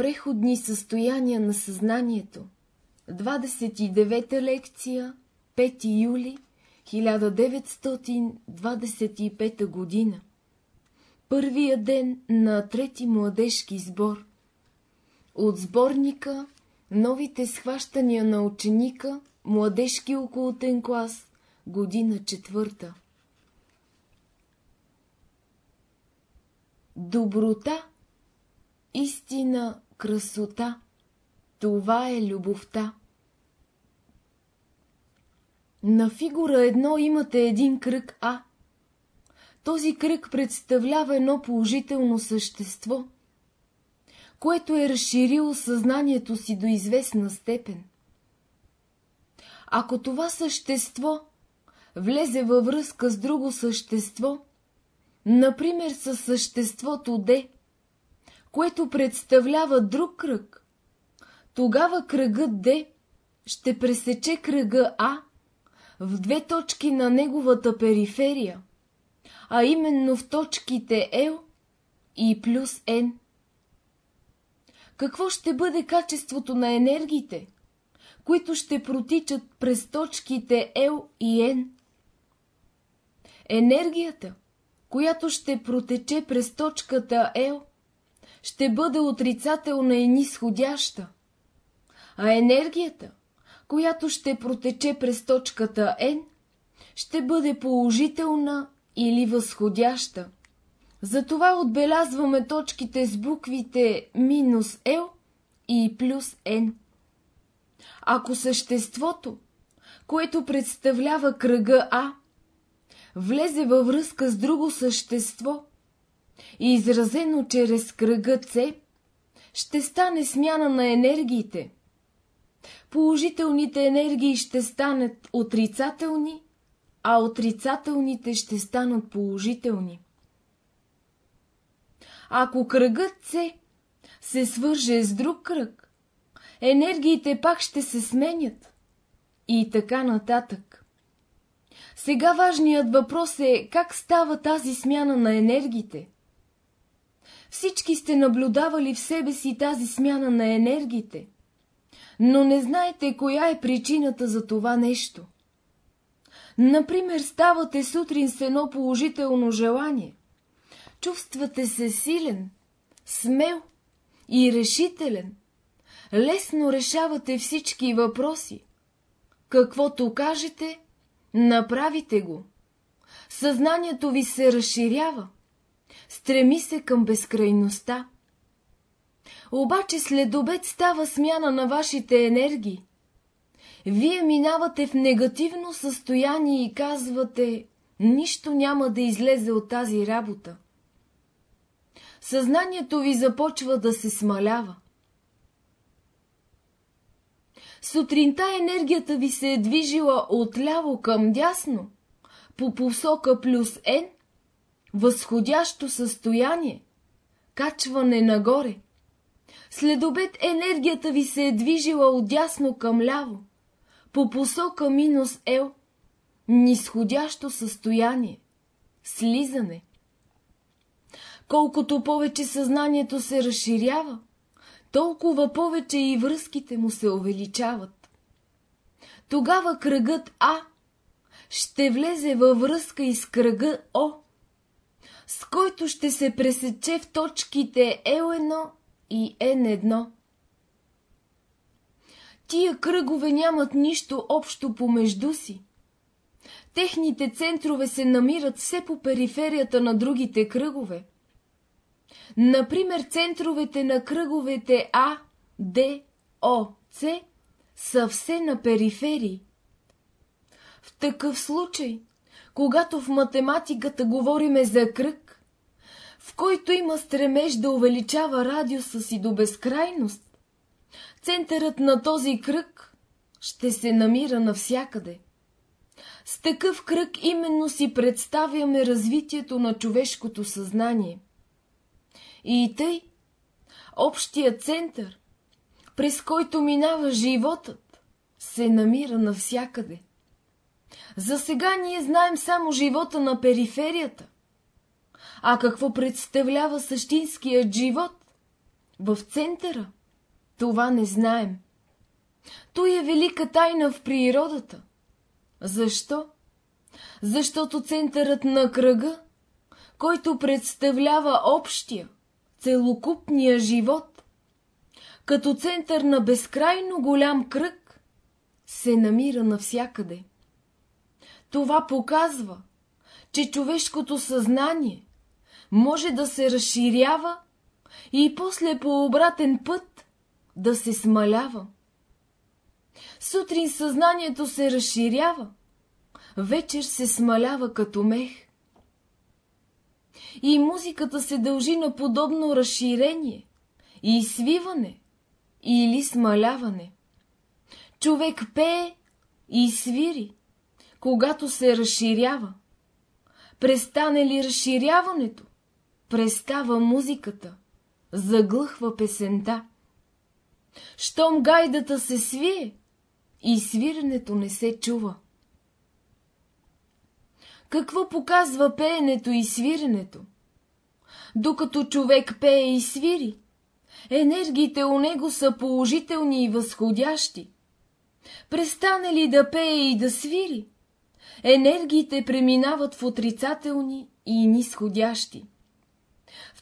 Преходни състояния на съзнанието. 29-та лекция 5 юли 1925 година. Първия ден на трети младежки сбор. От сборника Новите схващания на ученика Младежки околотен клас Година четвърта Доброта истина, красота. Това е любовта. На фигура едно имате един кръг А. Този кръг представлява едно положително същество, което е разширило съзнанието си до известна степен. Ако това същество влезе във връзка с друго същество, например със съществото Д, което представлява друг кръг, тогава кръгът Д ще пресече кръга А в две точки на неговата периферия, а именно в точките L и плюс N. Какво ще бъде качеството на енергиите, които ще протичат през точките L и N? Енергията, която ще протече през точката L, ще бъде отрицателна и нисходяща, а енергията, която ще протече през точката N, ще бъде положителна или възходяща. Затова отбелязваме точките с буквите минус L и плюс N. Ако съществото, което представлява кръга А, влезе във връзка с друго същество, и изразено чрез кръга С, ще стане смяна на енергиите. Положителните енергии ще станат отрицателни, а отрицателните ще станат положителни. Ако кръгът С се свърже с друг кръг, енергиите пак ще се сменят и така нататък. Сега важният въпрос е как става тази смяна на енергиите. Всички сте наблюдавали в себе си тази смяна на енергиите, но не знаете коя е причината за това нещо. Например, ставате сутрин с едно положително желание. Чувствате се силен, смел и решителен. Лесно решавате всички въпроси. Каквото кажете, направите го. Съзнанието ви се разширява стреми се към безкрайността. Обаче след обед става смяна на вашите енергии. Вие минавате в негативно състояние и казвате, нищо няма да излезе от тази работа. Съзнанието ви започва да се смалява. Сутринта енергията ви се е движила отляво към дясно, по посока плюс N, възходящо състояние, качване нагоре. След обед енергията ви се е движила отясно към ляво, по посока минус L, нисходящо състояние, слизане. Колкото повече съзнанието се разширява, толкова повече и връзките му се увеличават. Тогава кръгът А ще влезе във връзка и с кръга О, с който ще се пресече в точките L1 и N1. Тия кръгове нямат нищо общо помежду си. Техните центрове се намират все по периферията на другите кръгове. Например, центровете на кръговете А, Д, О, С са все на периферии. В такъв случай когато в математиката говориме за кръг, в който има стремеж да увеличава радиуса си до безкрайност, центърът на този кръг ще се намира навсякъде. С такъв кръг именно си представяме развитието на човешкото съзнание. И тъй, общия център, през който минава животът, се намира навсякъде. За сега ние знаем само живота на периферията. А какво представлява същинският живот? в центъра? Това не знаем. Той е велика тайна в природата. Защо? Защото центърът на кръга, който представлява общия, целокупния живот, като център на безкрайно голям кръг, се намира навсякъде. Това показва, че човешкото съзнание може да се разширява и после по обратен път да се смалява. Сутрин съзнанието се разширява, вечер се смалява като мех. И музиката се дължи на подобно разширение и свиване или смаляване. Човек пее и свири, когато се разширява. Престане ли разширяването, престава музиката, заглъхва песента. Щом гайдата се свие, и свирането не се чува. Какво показва пеенето и свиренето? Докато човек пее и свири, енергиите у него са положителни и възходящи. Престане ли да пее и да свири, енергиите преминават в отрицателни и нисходящи.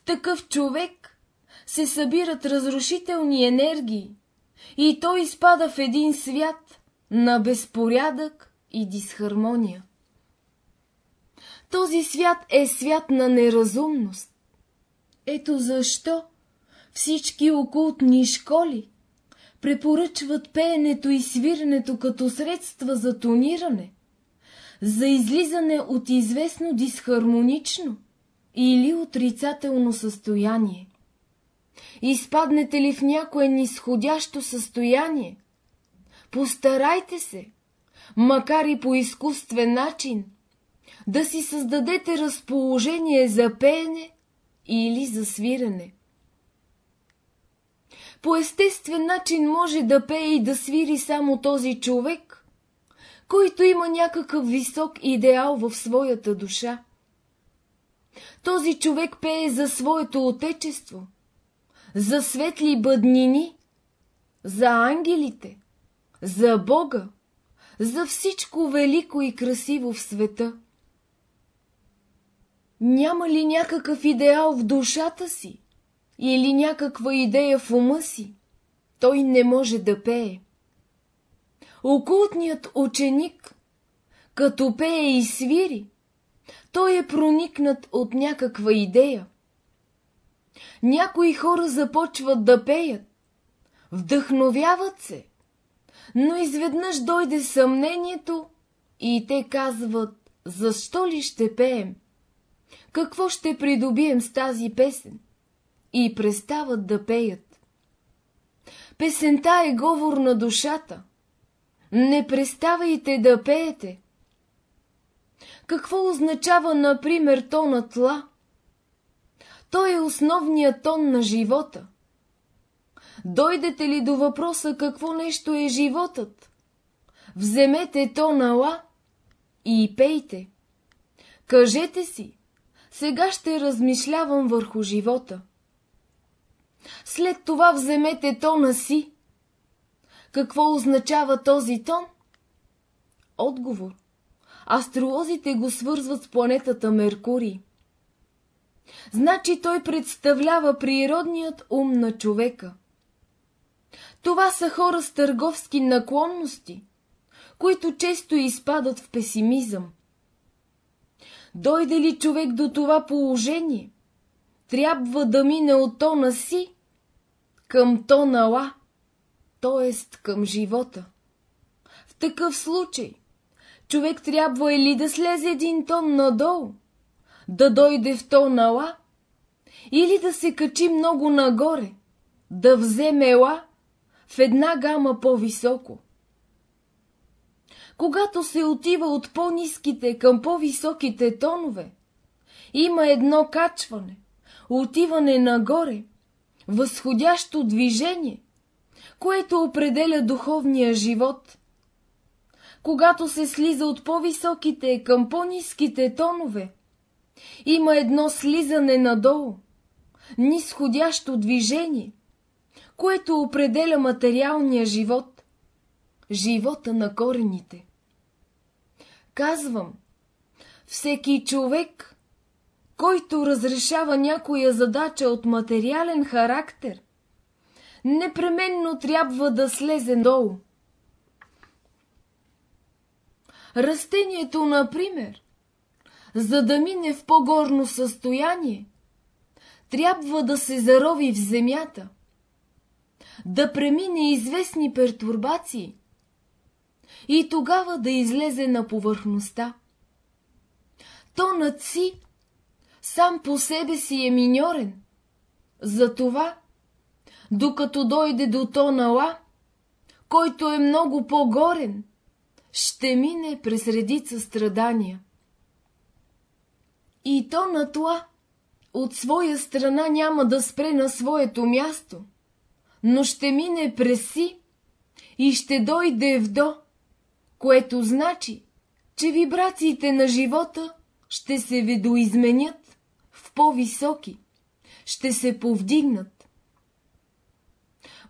Такъв човек се събират разрушителни енергии и той изпада в един свят на безпорядък и дисхармония. Този свят е свят на неразумност. Ето защо всички окултни школи препоръчват пеенето и свирането като средства за тониране, за излизане от известно дисхармонично или отрицателно състояние. Изпаднете ли в някое нисходящо състояние, постарайте се, макар и по изкуствен начин, да си създадете разположение за пеене или за свирене. По естествен начин може да пее и да свири само този човек, който има някакъв висок идеал в своята душа. Този човек пее за своето отечество, за светли бъднини, за ангелите, за Бога, за всичко велико и красиво в света. Няма ли някакъв идеал в душата си или някаква идея в ума си? Той не може да пее. Окултният ученик, като пее и свири, той е проникнат от някаква идея. Някои хора започват да пеят, вдъхновяват се, но изведнъж дойде съмнението и те казват, защо ли ще пеем? Какво ще придобием с тази песен? И престават да пеят. Песента е говор на душата. Не преставайте да пеете. Какво означава, например, тонът ла? Той е основният тон на живота. Дойдете ли до въпроса какво нещо е животът? Вземете тона ла и пейте. Кажете си, сега ще размишлявам върху живота. След това вземете тона си. Какво означава този тон? Отговор. Астролозите го свързват с планетата Меркурий. Значи той представлява природният ум на човека. Това са хора с търговски наклонности, които често изпадат в песимизъм. Дойде ли човек до това положение, трябва да мине от тона си към тона ла, т.е. към живота. В такъв случай човек трябва или да слезе един тон надолу, да дойде в тона ла, или да се качи много нагоре, да вземе ла в една гама по-високо. Когато се отива от по-низките към по-високите тонове, има едно качване, отиване нагоре, възходящо движение, което определя духовния живот. Когато се слиза от по-високите към по-низките тонове, има едно слизане надолу, нисходящо движение, което определя материалния живот, живота на корените. Казвам, всеки човек, който разрешава някоя задача от материален характер, непременно трябва да слезе долу. Растението, например, за да мине в по-горно състояние, трябва да се зарови в земята, да премине известни пертурбации и тогава да излезе на повърхността. Тонът си сам по себе си е миньорен, затова, докато дойде до тона ла, който е много по-горен, ще мине през редица страдания. И то на това от своя страна няма да спре на своето място, но ще мине през си и ще дойде в до, което значи, че вибрациите на живота ще се видоизменят в по-високи, ще се повдигнат.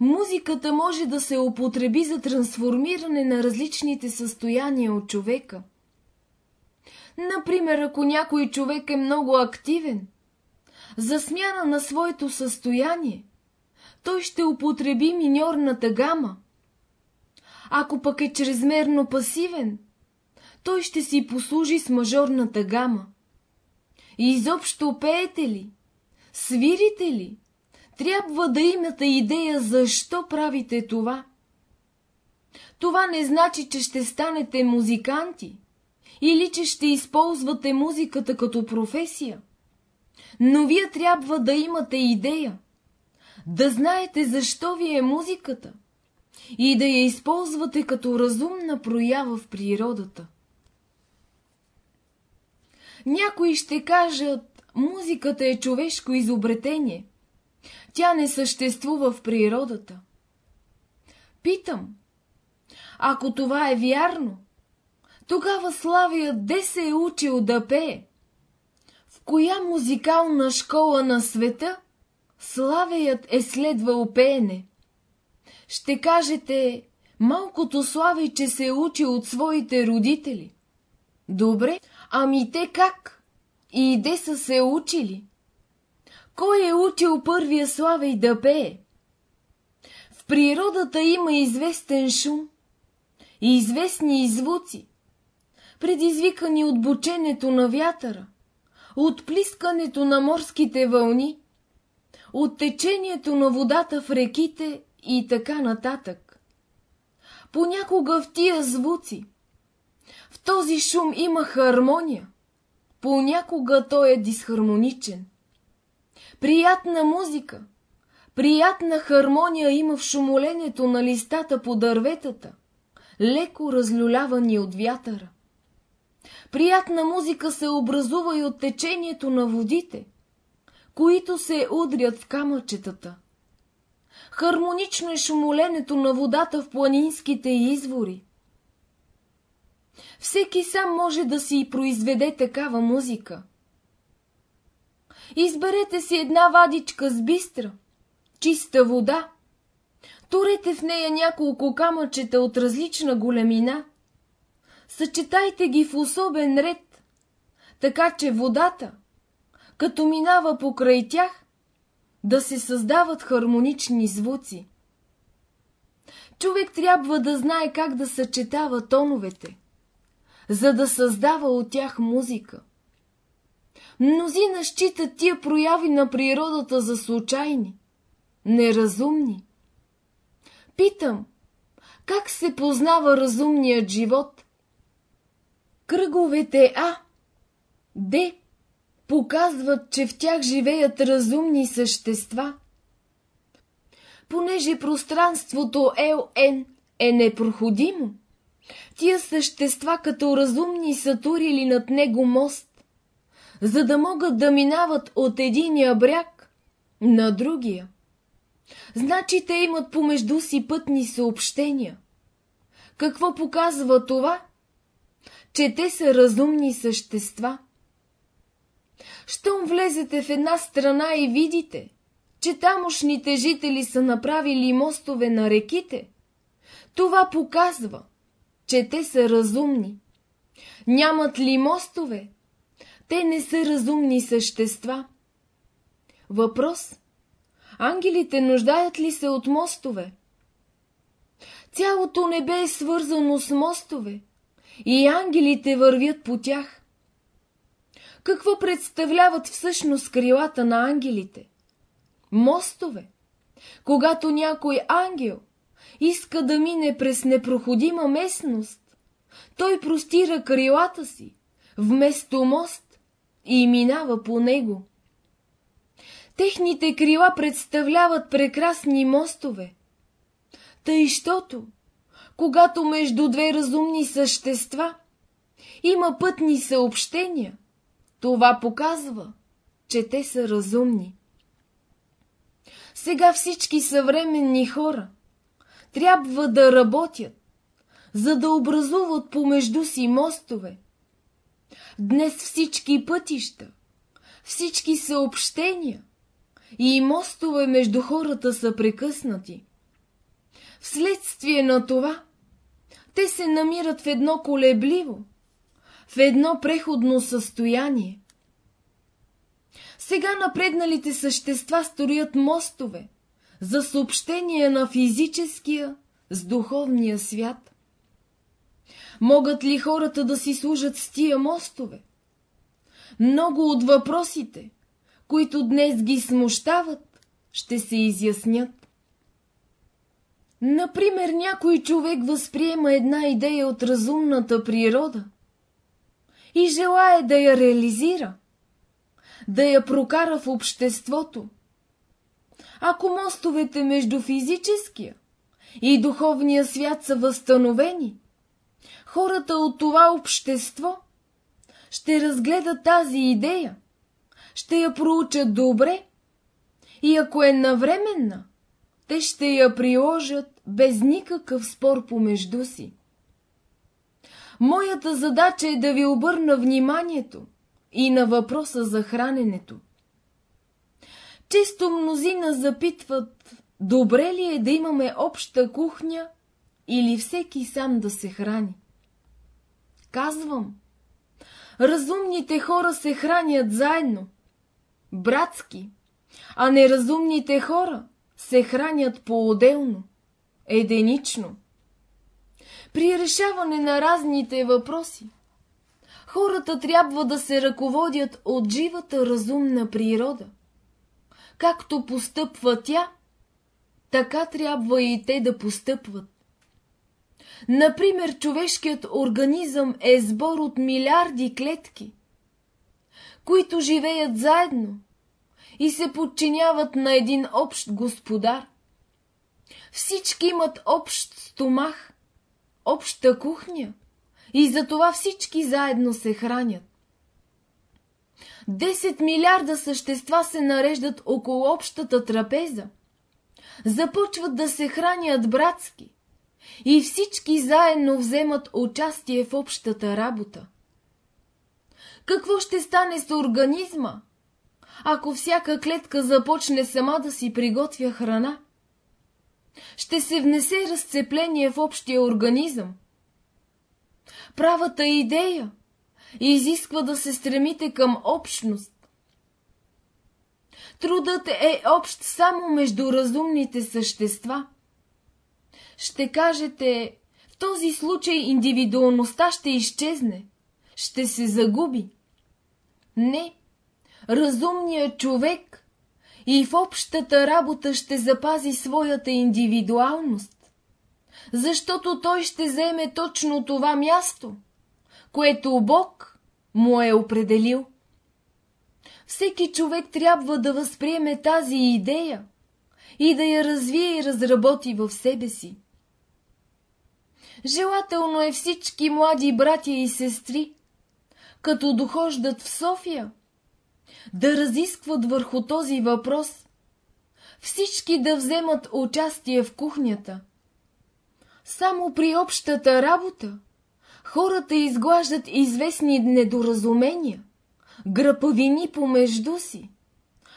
Музиката може да се употреби за трансформиране на различните състояния от човека. Например, ако някой човек е много активен, за смяна на своето състояние, той ще употреби миньорната гама. Ако пък е чрезмерно пасивен, той ще си послужи с мажорната гама. И изобщо пеете ли, свирите ли, трябва да имате идея защо правите това. Това не значи, че ще станете музиканти или че ще използвате музиката като професия. Но вие трябва да имате идея, да знаете защо ви е музиката и да я използвате като разумна проява в природата. Някои ще кажат, музиката е човешко изобретение. Тя не съществува в природата. Питам, ако това е вярно, тогава Славия де се е учил да пее? В коя музикална школа на света Славеят е следвал пеене? Ще кажете, малкото Славейче се е учил от своите родители. Добре, ами те как? И де са се учили? Кой е учил първия Славей да пее? В природата има известен шум и известни звуци, предизвикани от бученето на вятъра, от плискането на морските вълни, от течението на водата в реките и така нататък. Понякога в тия звуци, в този шум има хармония, понякога той е дисхармоничен. Приятна музика, приятна хармония има в шумоленето на листата по дърветата, леко разлюлявани от вятъра. Приятна музика се образува и от течението на водите, които се удрят в камъчетата. Хармонично е шумоленето на водата в планинските извори. Всеки сам може да си произведе такава музика. Изберете си една вадичка с бистра, чиста вода, турете в нея няколко камъчета от различна големина – съчетайте ги в особен ред, така че водата, като минава покрай тях, да се създават хармонични звуци. Човек трябва да знае как да съчетава тоновете, за да създава от тях музика. Мнозина считат тия прояви на природата за случайни, неразумни. Питам, как се познава разумният живот? Кръговете А, Д показват, че в тях живеят разумни същества. Понеже пространството ЛН е непроходимо, тия същества като разумни са турили над него мост, за да могат да минават от единия бряг на другия. Значи те имат помежду си пътни съобщения. Какво показва това? че те са разумни същества. Щом влезете в една страна и видите, че тамошните жители са направили мостове на реките, това показва, че те са разумни. Нямат ли мостове? Те не са разумни същества. Въпрос. Ангелите нуждаят ли се от мостове? Цялото небе е свързано с мостове и ангелите вървят по тях. Какво представляват всъщност крилата на ангелите? Мостове. Когато някой ангел иска да мине през непроходима местност, той простира крилата си вместо мост и минава по него. Техните крила представляват прекрасни мостове. Тъй, щото, когато между две разумни същества има пътни съобщения, това показва, че те са разумни. Сега всички съвременни хора трябва да работят, за да образуват помежду си мостове. Днес всички пътища, всички съобщения и мостове между хората са прекъснати. Вследствие на това, те се намират в едно колебливо, в едно преходно състояние. Сега напредналите същества строят мостове за съобщение на физическия с духовния свят. Могат ли хората да си служат с тия мостове? Много от въпросите, които днес ги смущават, ще се изяснят. Например, някой човек възприема една идея от разумната природа и желая да я реализира, да я прокара в обществото. Ако мостовете между физическия и духовния свят са възстановени, хората от това общество ще разгледат тази идея, ще я проучат добре и ако е навременна, те ще я приложат без никакъв спор помежду си. Моята задача е да ви обърна вниманието и на въпроса за храненето. Често мнозина запитват, добре ли е да имаме обща кухня или всеки сам да се храни. Казвам, разумните хора се хранят заедно, братски, а неразумните хора се хранят по-отделно, единично. При решаване на разните въпроси, хората трябва да се ръководят от живата разумна природа. Както постъпва тя, така трябва и те да постъпват. Например, човешкият организъм е сбор от милиарди клетки, които живеят заедно и се подчиняват на един общ господар. Всички имат общ стомах, обща кухня и затова всички заедно се хранят. Десет милиарда същества се нареждат около общата трапеза. Започват да се хранят братски и всички заедно вземат участие в общата работа. Какво ще стане с организма, ако всяка клетка започне сама да си приготвя храна? Ще се внесе разцепление в общия организъм. Правата идея изисква да се стремите към общност. Трудът е общ само между разумните същества. Ще кажете, в този случай индивидуалността ще изчезне, ще се загуби. Не, разумният човек и в общата работа ще запази своята индивидуалност, защото той ще вземе точно това място, което Бог му е определил. Всеки човек трябва да възприеме тази идея и да я развие и разработи в себе си. Желателно е всички млади братя и сестри, като дохождат в София, да разискват върху този въпрос, всички да вземат участие в кухнята. Само при общата работа хората изглаждат известни недоразумения, гръпавини помежду си,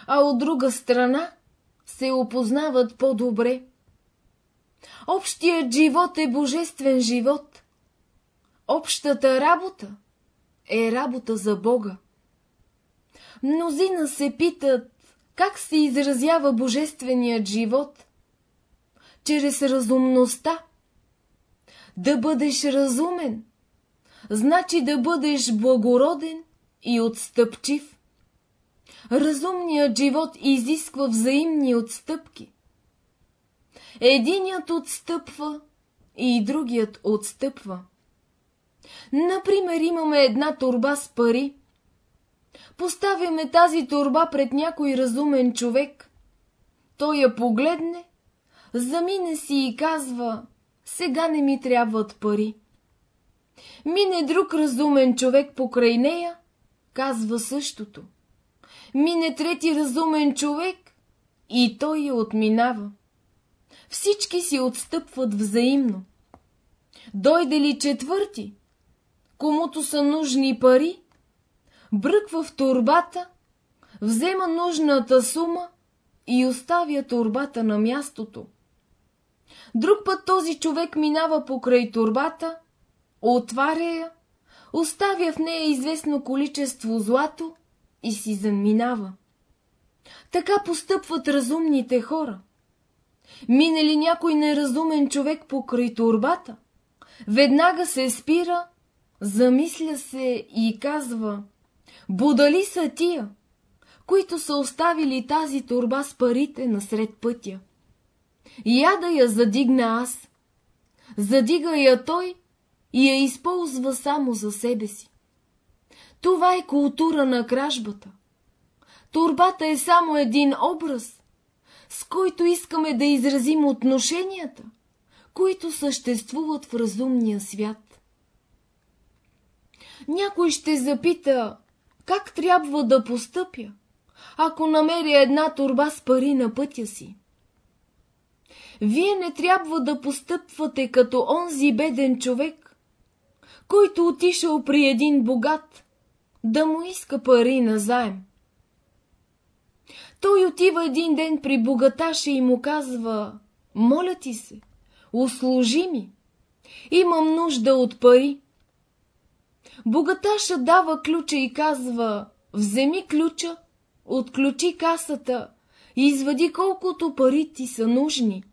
а от друга страна се опознават по-добре. Общият живот е божествен живот. Общата работа е работа за Бога. Мнозина се питат, как се изразява божественият живот? Чрез разумността. Да бъдеш разумен, значи да бъдеш благороден и отстъпчив. Разумният живот изисква взаимни отстъпки. Единият отстъпва и другият отстъпва. Например, имаме една турба с пари. Поставяме тази турба пред някой разумен човек. Той я погледне, замине си и казва, сега не ми трябват пари. Мине друг разумен човек покрай нея, казва същото. Мине трети разумен човек и той я отминава. Всички си отстъпват взаимно. Дойде ли четвърти, комуто са нужни пари, бръква в турбата, взема нужната сума и оставя турбата на мястото. Друг път този човек минава покрай турбата, отваря я, оставя в нея известно количество злато и си заминава. Така постъпват разумните хора. Мине ли някой неразумен човек покрай турбата, веднага се спира, замисля се и казва Будали са тия, които са оставили тази турба с парите насред пътя. Я да я задигна аз. Задига я той и я използва само за себе си. Това е култура на кражбата. Турбата е само един образ, с който искаме да изразим отношенията, които съществуват в разумния свят. Някой ще запита, как трябва да постъпя, ако намеря една турба с пари на пътя си? Вие не трябва да постъпвате като онзи беден човек, който отишъл при един богат, да му иска пари на заем. Той отива един ден при богаташа и му казва, моля ти се, услужи ми, имам нужда от пари. Богаташа дава ключа и казва, вземи ключа, отключи касата и извади колкото пари ти са нужни.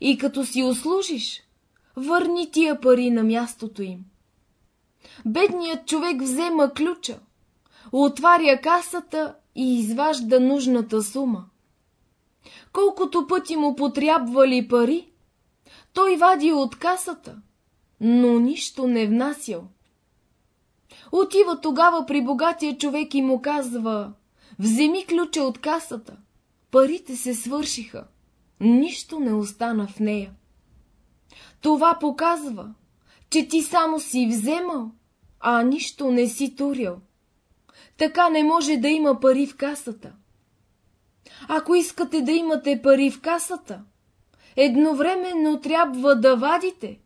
И като си услужиш, върни тия пари на мястото им. Бедният човек взема ключа, отваря касата и изважда нужната сума. Колкото пъти му потрябвали пари, той вади от касата, но нищо не внасял. Отива тогава при богатия човек и му казва, вземи ключа от касата. Парите се свършиха. Нищо не остана в нея. Това показва, че ти само си вземал, а нищо не си турял. Така не може да има пари в касата. Ако искате да имате пари в касата, едновременно трябва да вадите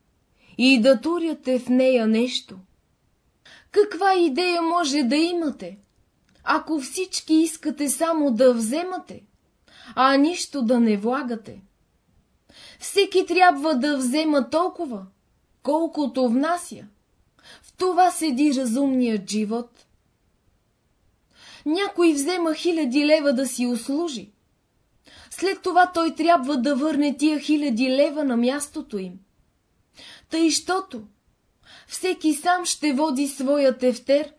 и да туряте в нея нещо. Каква идея може да имате, ако всички искате само да вземате, а нищо да не влагате? Всеки трябва да взема толкова, колкото внася. В това седи разумният живот. Някой взема хиляди лева да си услужи. След това той трябва да върне тия хиляди лева на мястото им. Тъй, щото всеки сам ще води своя тефтер,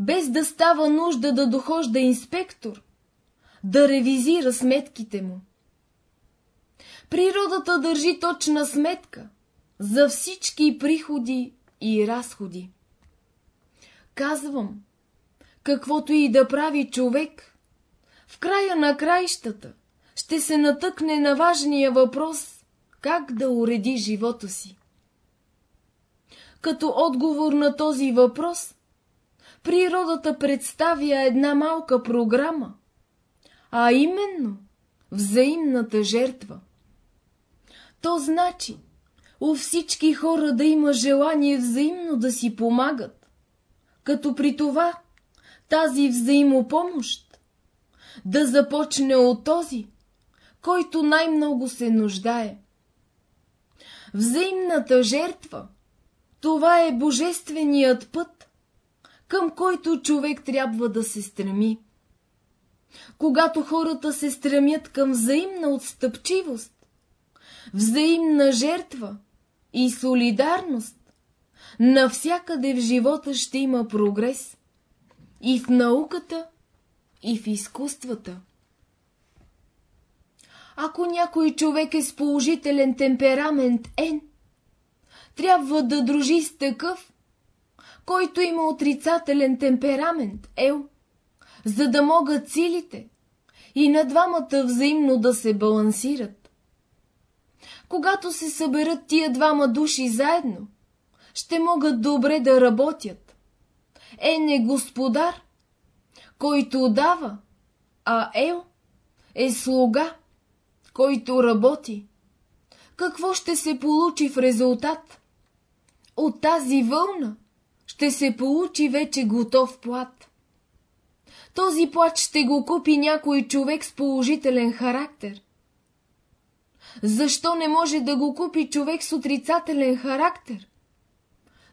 без да става нужда да дохожда инспектор, да ревизира сметките му. Природата държи точна сметка за всички приходи и разходи. Казвам, каквото и да прави човек, в края на краищата ще се натъкне на важния въпрос как да уреди живота си. Като отговор на този въпрос, природата представя една малка програма, а именно взаимната жертва. То значи у всички хора да има желание взаимно да си помагат, като при това тази взаимопомощ да започне от този, който най-много се нуждае. Взаимната жертва – това е божественият път, към който човек трябва да се стреми. Когато хората се стремят към взаимна отстъпчивост, взаимна жертва и солидарност, навсякъде в живота ще има прогрес. И в науката, и в изкуствата. Ако някой човек е с положителен темперамент Н, трябва да дружи с такъв, който има отрицателен темперамент Ел, за да могат силите и на двамата взаимно да се балансират. Когато се съберат тия двама души заедно, ще могат добре да работят. Е не господар, който дава, а Ел е слуга, който работи. Какво ще се получи в резултат? От тази вълна ще се получи вече готов плат. Този плат ще го купи някой човек с положителен характер. Защо не може да го купи човек с отрицателен характер?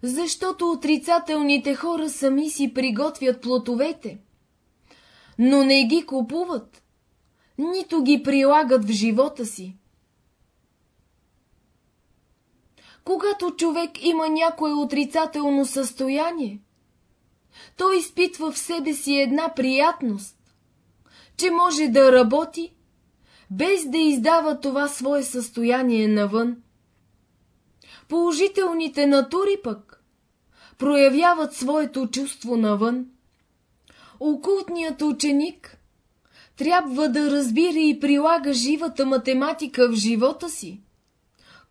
Защото отрицателните хора сами си приготвят плотовете, но не ги купуват, нито ги прилагат в живота си. Когато човек има някое отрицателно състояние, той изпитва в себе си една приятност, че може да работи, без да издава това свое състояние навън. Положителните натури пък проявяват своето чувство навън. Окултният ученик трябва да разбира и прилага живата математика в живота си,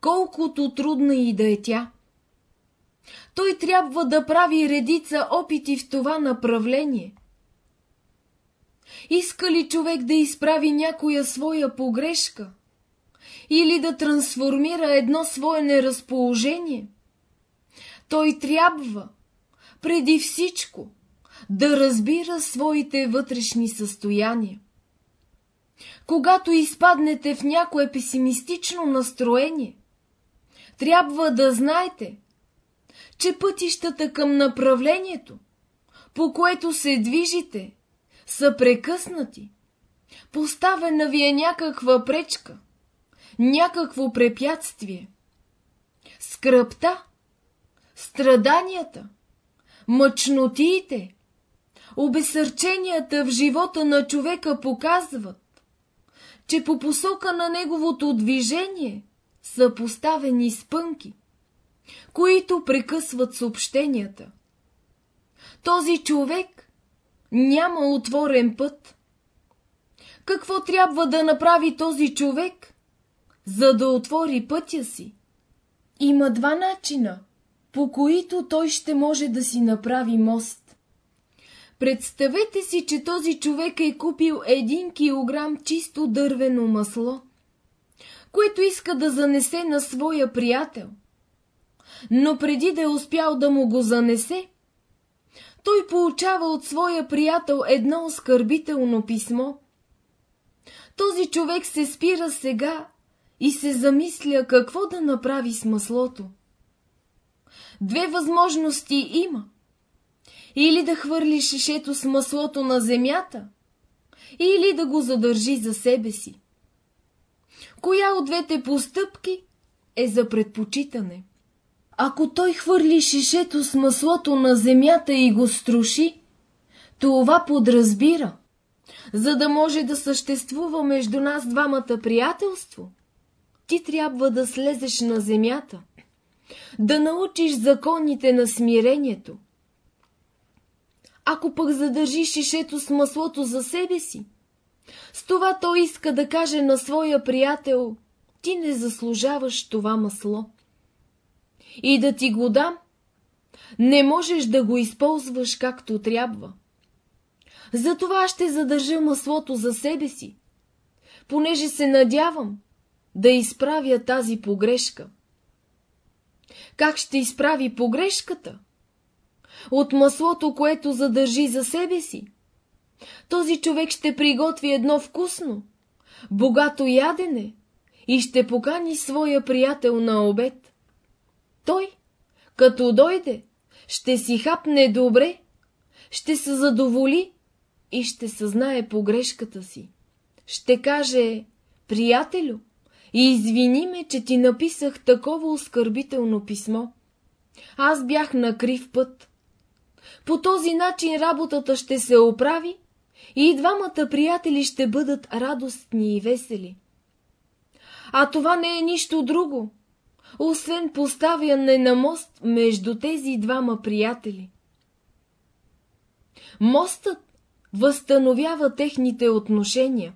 колкото трудна и да е тя. Той трябва да прави редица опити в това направление. Иска ли човек да изправи някоя своя погрешка? Или да трансформира едно свое неразположение? Той трябва, преди всичко, да разбира своите вътрешни състояния. Когато изпаднете в някое песимистично настроение, трябва да знаете, че пътищата към направлението, по което се движите, са прекъснати. Поставена ви е някаква пречка, някакво препятствие. Скръпта, страданията, мъчнотиите, обесърченията в живота на човека показват, че по посока на неговото движение са поставени спънки, които прекъсват съобщенията. Този човек няма отворен път. Какво трябва да направи този човек, за да отвори пътя си? Има два начина, по които той ще може да си направи мост. Представете си, че този човек е купил един килограм чисто дървено масло, което иска да занесе на своя приятел. Но преди да е успял да му го занесе, той получава от своя приятел едно оскърбително писмо. Този човек се спира сега и се замисля какво да направи с маслото. Две възможности има. Или да хвърли шишето с маслото на земята, или да го задържи за себе си. Коя от двете постъпки е за предпочитане? Ако той хвърли шишето с маслото на земята и го струши, това подразбира, за да може да съществува между нас двамата приятелство, ти трябва да слезеш на земята, да научиш законите на смирението. Ако пък задържиш шишето с маслото за себе си, с това той иска да каже на своя приятел, ти не заслужаваш това масло и да ти го дам, не можеш да го използваш както трябва. Затова ще задържа маслото за себе си, понеже се надявам да изправя тази погрешка. Как ще изправи погрешката? От маслото, което задържи за себе си, Този човек ще приготви едно вкусно, богато ядене и ще покани своя приятел на обед. Той, като дойде, ще си хапне добре, ще се задоволи и ще съзнае погрешката си. Ще каже, приятелю, и извини ме, че ти написах такова оскърбително писмо. Аз бях на крив път. По този начин работата ще се оправи и двамата приятели ще бъдат радостни и весели. А това не е нищо друго, освен поставяне на мост между тези двама приятели. Мостът възстановява техните отношения.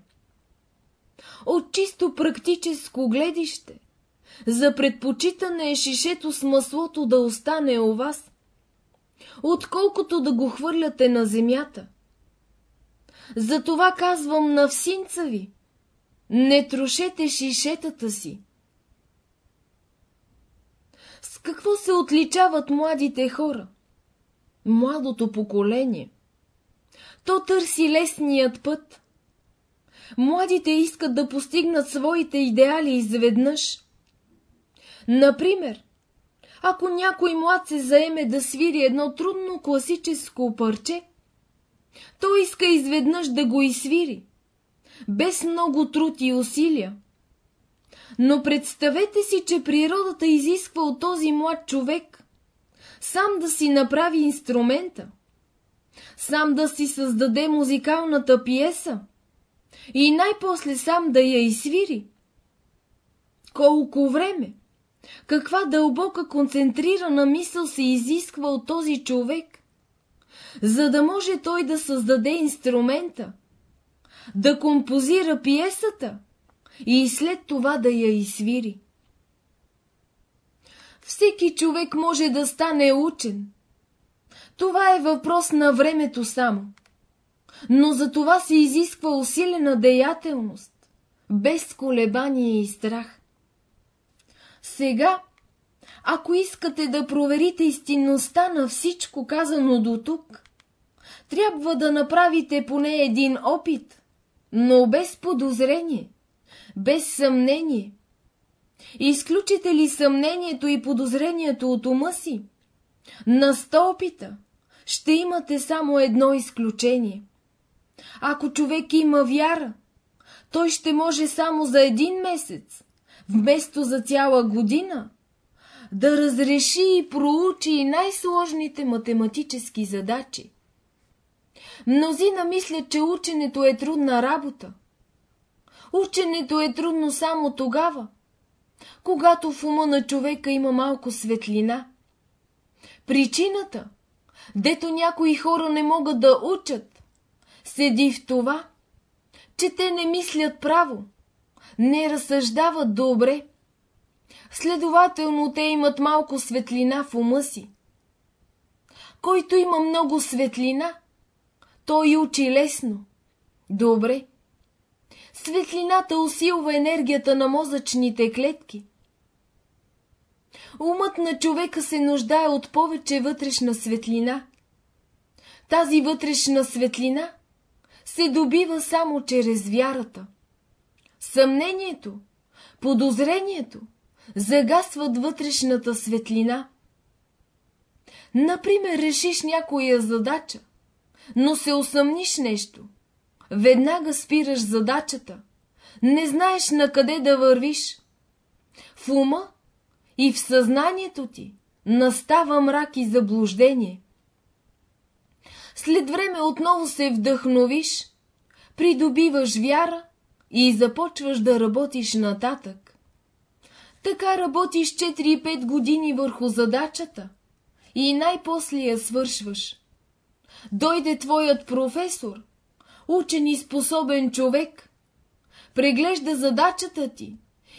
От чисто практическо гледище, за предпочитане е шишето с маслото да остане у вас, отколкото да го хвърляте на земята. Затова казвам на всинца ви, не трошете шишетата си. С какво се отличават младите хора? Младото поколение. То търси лесният път. Младите искат да постигнат своите идеали изведнъж. Например, ако някой млад се заеме да свири едно трудно класическо парче, той иска изведнъж да го изсвири, без много труд и усилия. Но представете си, че природата изисква от този млад човек сам да си направи инструмента, сам да си създаде музикалната пиеса и най-после сам да я изсвири. Колко време, каква дълбока концентрирана мисъл се изисква от този човек, за да може той да създаде инструмента, да композира пиесата и след това да я изсвири. Всеки човек може да стане учен. Това е въпрос на времето само. Но за това се изисква усилена деятелност, без колебание и страх. Сега, ако искате да проверите истинността на всичко казано до тук, трябва да направите поне един опит, но без подозрение, без съмнение. Изключите ли съмнението и подозрението от ума си? На сто опита ще имате само едно изключение. Ако човек има вяра, той ще може само за един месец, вместо за цяла година, да разреши и проучи най-сложните математически задачи. Мнозина мислят, че ученето е трудна работа. Ученето е трудно само тогава, когато в ума на човека има малко светлина. Причината, дето някои хора не могат да учат, седи в това, че те не мислят право, не разсъждават добре. Следователно те имат малко светлина в ума си. Който има много светлина, той учи лесно. Добре. Светлината усилва енергията на мозъчните клетки. Умът на човека се нуждае от повече вътрешна светлина. Тази вътрешна светлина се добива само чрез вярата. Съмнението, подозрението загасват вътрешната светлина. Например, решиш някоя задача, но се усъмниш нещо. Веднага спираш задачата. Не знаеш на къде да вървиш. В ума и в съзнанието ти настава мрак и заблуждение. След време отново се вдъхновиш, придобиваш вяра и започваш да работиш нататък. Така работиш 4-5 години върху задачата и най-после я свършваш. Дойде твоят професор, учен и способен човек, преглежда задачата ти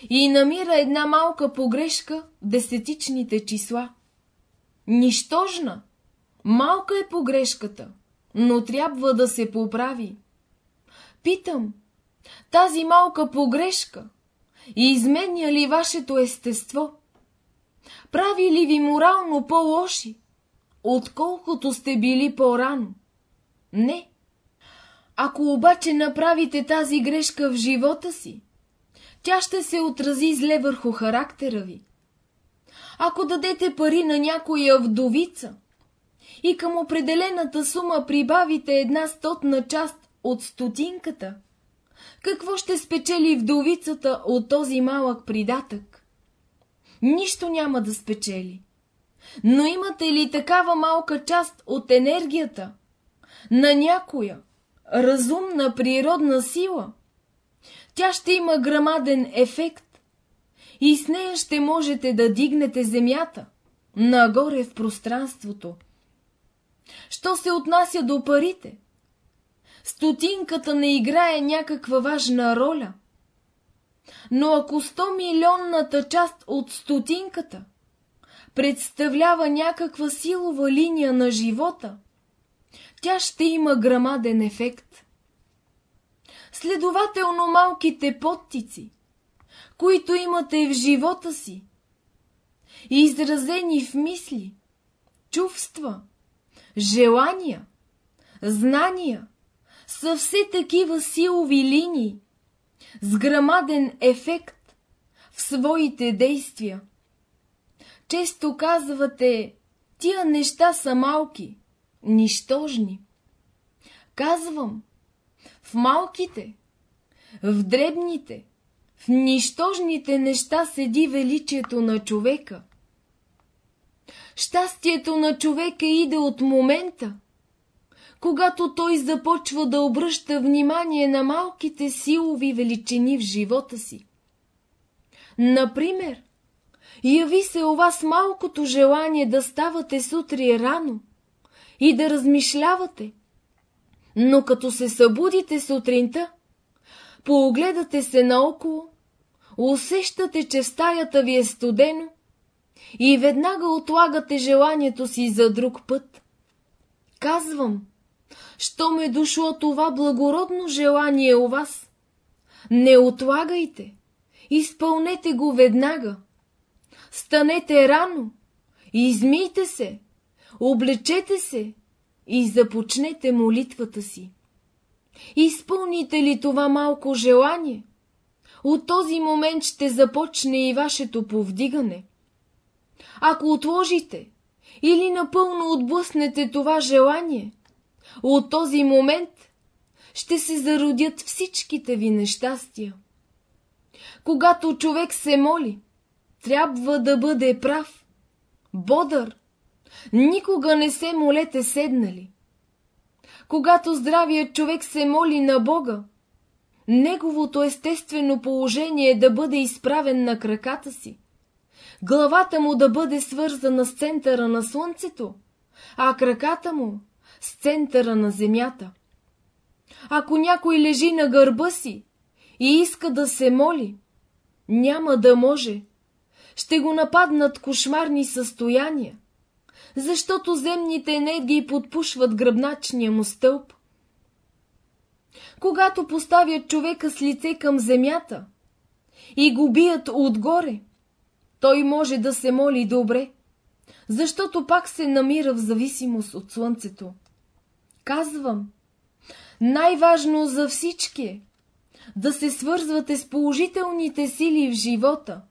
и намира една малка погрешка в десетичните числа. Нищожна, малка е погрешката, но трябва да се поправи. Питам, тази малка погрешка изменя ли вашето естество? Прави ли ви морално по-лоши, отколкото сте били по-рано? Не. Ако обаче направите тази грешка в живота си, тя ще се отрази зле върху характера ви. Ако дадете пари на някоя вдовица и към определената сума прибавите една стотна част от стотинката, какво ще спечели вдовицата от този малък придатък? Нищо няма да спечели. Но имате ли такава малка част от енергията на някоя разумна природна сила? Тя ще има грамаден ефект и с нея ще можете да дигнете земята нагоре в пространството. Що се отнася до парите? Стотинката не играе някаква важна роля. Но ако 100 милионната част от стотинката представлява някаква силова линия на живота, тя ще има грамаден ефект. Следователно малките подтици, които имате в живота си, изразени в мисли, чувства, желания, знания, са все такива силови линии, с грамаден ефект в своите действия. Често казвате, тия неща са малки, нищожни. Казвам, в малките, в дребните, в нищожните неща седи величието на човека. Щастието на човека иде от момента, когато той започва да обръща внимание на малките силови величини в живота си. Например, яви се у вас малкото желание да ставате сутри рано и да размишлявате, но като се събудите сутринта, поогледате се наоколо, усещате, че стаята ви е студено и веднага отлагате желанието си за друг път. Казвам, що ме дошло това благородно желание у вас. Не отлагайте, изпълнете го веднага. Станете рано, измийте се, облечете се и започнете молитвата си. Изпълните ли това малко желание? От този момент ще започне и вашето повдигане. Ако отложите или напълно отблъснете това желание, от този момент ще се зародят всичките ви нещастия. Когато човек се моли, трябва да бъде прав, бодър. Никога не се молете седнали. Когато здравият човек се моли на Бога, неговото естествено положение е да бъде изправен на краката си, главата му да бъде свързана с центъра на слънцето, а краката му с центъра на земята. Ако някой лежи на гърба си и иска да се моли, няма да може. Ще го нападнат кошмарни състояния, защото земните енергии подпушват гръбначния му стълб. Когато поставят човека с лице към земята и го бият отгоре, той може да се моли добре, защото пак се намира в зависимост от слънцето. Казвам, най-важно за всички е да се свързвате с положителните сили в живота.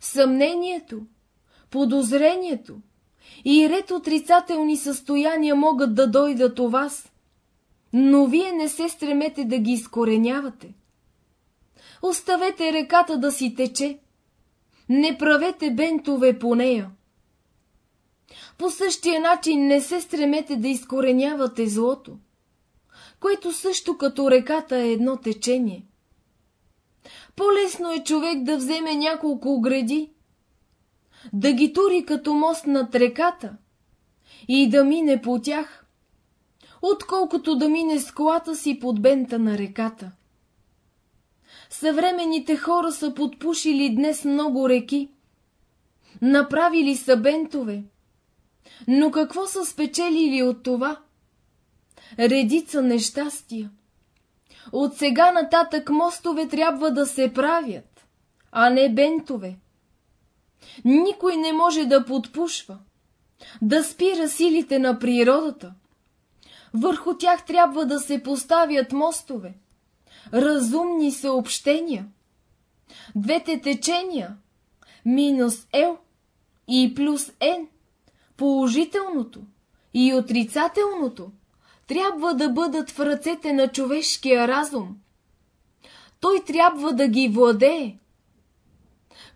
Съмнението, подозрението и ред отрицателни състояния могат да дойдат у вас, но вие не се стремете да ги изкоренявате. Оставете реката да си тече, не правете бентове по нея. По същия начин не се стремете да изкоренявате злото, което също като реката е едно течение. По-лесно е човек да вземе няколко гради, да ги тури като мост над реката и да мине по тях, отколкото да мине с колата си под бента на реката. Съвременните хора са подпушили днес много реки, направили са бентове, но какво са спечелили от това? Редица нещастия. От сега нататък мостове трябва да се правят, а не бентове. Никой не може да подпушва, да спира силите на природата. Върху тях трябва да се поставят мостове, разумни съобщения. Двете течения, минус L и плюс N, положителното и отрицателното, трябва да бъдат в ръцете на човешкия разум. Той трябва да ги владее.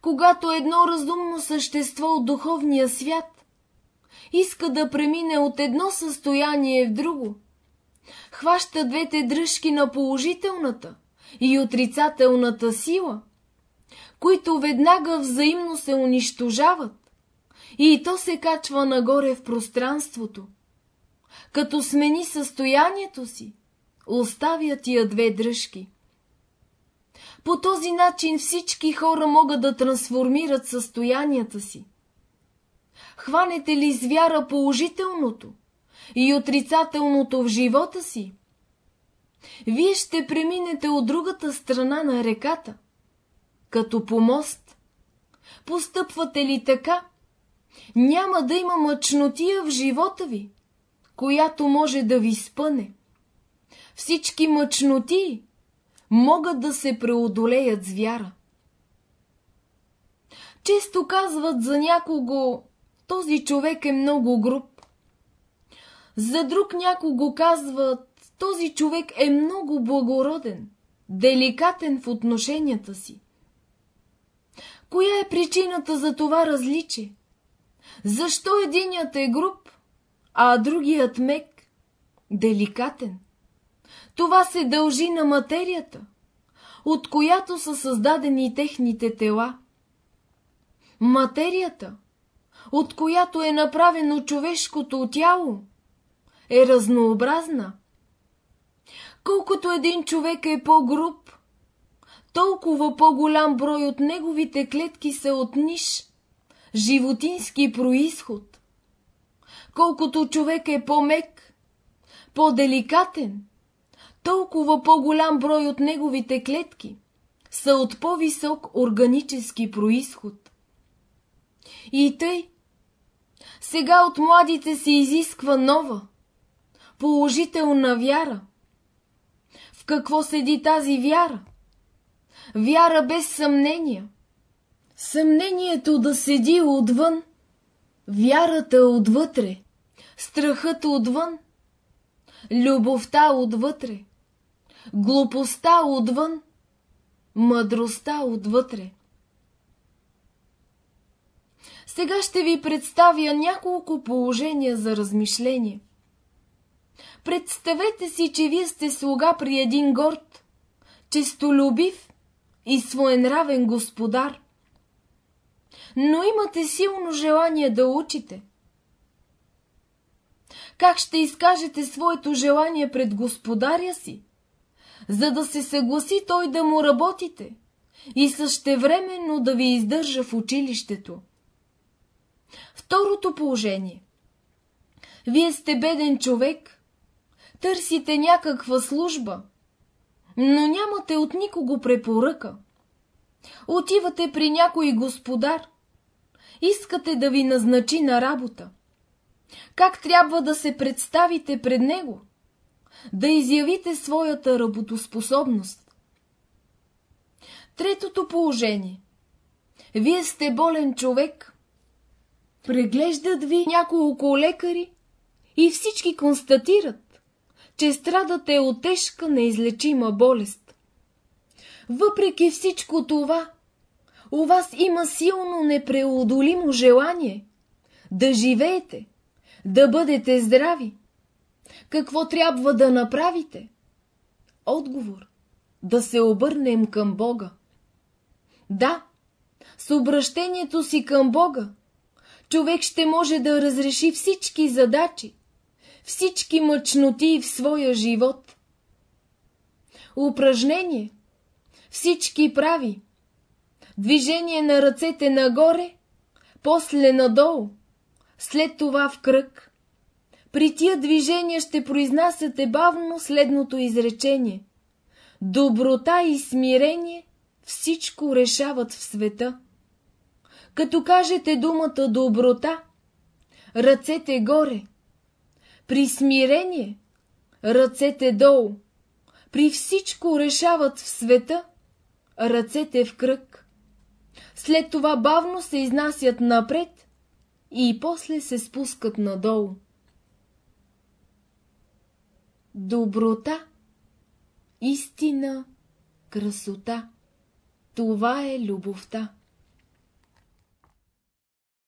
Когато едно разумно същество от духовния свят иска да премине от едно състояние в друго, хваща двете дръжки на положителната и отрицателната сила, които веднага взаимно се унищожават, и то се качва нагоре в пространството. Като смени състоянието си, оставя тия две дръжки. По този начин всички хора могат да трансформират състоянията си. Хванете ли с вяра положителното и отрицателното в живота си, вие ще преминете от другата страна на реката, като по мост. Постъпвате ли така, няма да има мъчнотия в живота ви, която може да ви спъне. Всички мъчноти могат да се преодолеят с вяра. Често казват за някого, този човек е много груб. За друг някого казват, този човек е много благороден, деликатен в отношенията си. Коя е причината за това различие? Защо единият е груб, а другият мек, деликатен? Това се дължи на материята, от която са създадени техните тела. Материята, от която е направено човешкото тяло, е разнообразна. Колкото един човек е по-груб, толкова по-голям брой от неговите клетки са от ниш, животински происход. Колкото човек е по-мек, по-деликатен, толкова по-голям брой от неговите клетки са от по-висок органически происход. И тъй, сега от младите се изисква нова, положителна вяра. В какво седи тази вяра? Вяра без съмнения. Съмнението да седи отвън, вярата отвътре, страхът отвън, любовта отвътре, глупостта отвън, мъдростта отвътре. Сега ще ви представя няколко положения за размишление. Представете си, че вие сте слуга при един горд, честолюбив и своенравен господар но имате силно желание да учите. Как ще изкажете своето желание пред господаря си, за да се съгласи той да му работите и същевременно да ви издържа в училището? Второто положение. Вие сте беден човек, търсите някаква служба, но нямате от никого препоръка. Отивате при някой господар, искате да ви назначи на работа. Как трябва да се представите пред него? Да изявите своята работоспособност. Третото положение. Вие сте болен човек. Преглеждат ви няколко лекари и всички констатират, че страдате от тежка неизлечима болест. Въпреки всичко това, у вас има силно непреодолимо желание да живеете, да бъдете здрави. Какво трябва да направите? Отговор – да се обърнем към Бога. Да, с обращението си към Бога, човек ще може да разреши всички задачи, всички мъчноти в своя живот. Упражнение всички прави – движение на ръцете нагоре, после надолу, след това в кръг. При тия движения ще произнасяте бавно следното изречение. Доброта и смирение всичко решават в света. Като кажете думата доброта, ръцете горе. При смирение ръцете долу. При всичко решават в света, ръцете в кръг. След това бавно се изнасят напред и после се спускат надолу. Доброта, истина, красота – това е любовта.